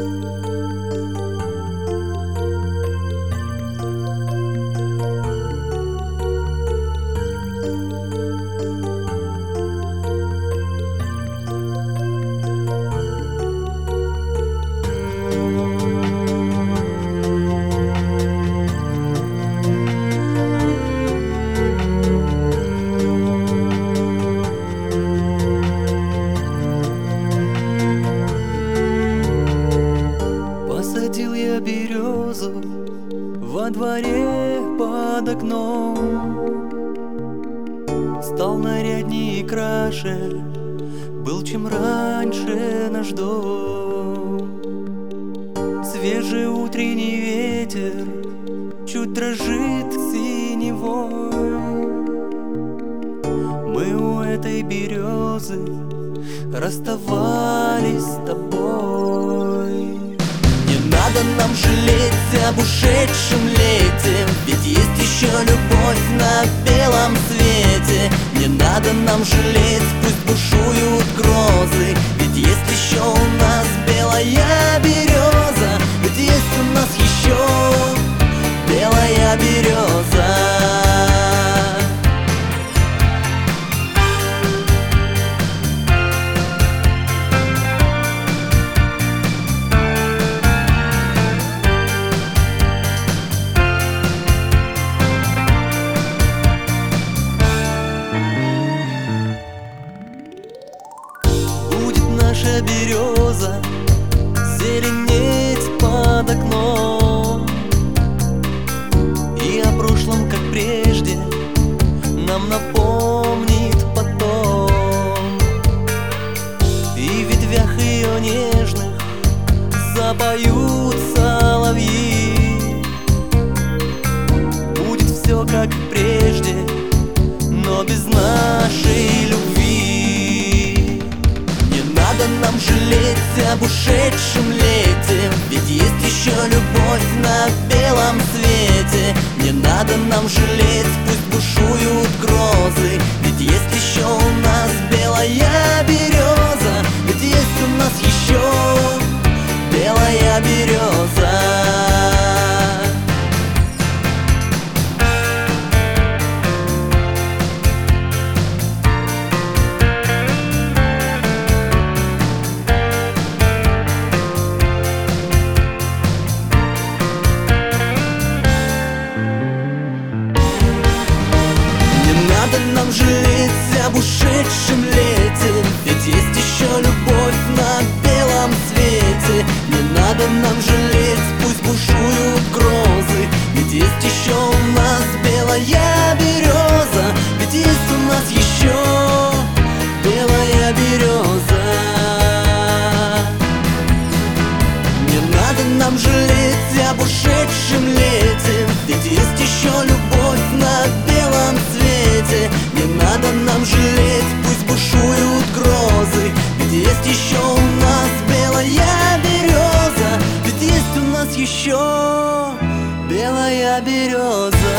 Música березу во дворе под окном. Стал наряднее и краше, был чем раньше наш дом. Свежий утренний ветер чуть дрожит синевой. Мы у этой березы расставались с тобой надо нам жалеть об ушедшем лете. Ведь есть еще любовь на белом свете. Не надо нам жалеть, пусть береза зеленеть под окном. И о прошлом, как прежде, нам напомнит потом. И в ветвях ее нежных запоют соловьи. Будет все как прежде, но без нашей нам жалеть об ушедшем лете. Ведь есть еще любовь на белом свете. Не надо нам жалеть, пусть бушуют нам жалеть об ушедшем лете. Ведь есть еще любовь на белом свете. Не надо нам жалеть, пусть бушуют грозы. Ведь есть еще у нас белая береза. Ведь есть ya bir ozan